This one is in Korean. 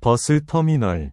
버스 터미널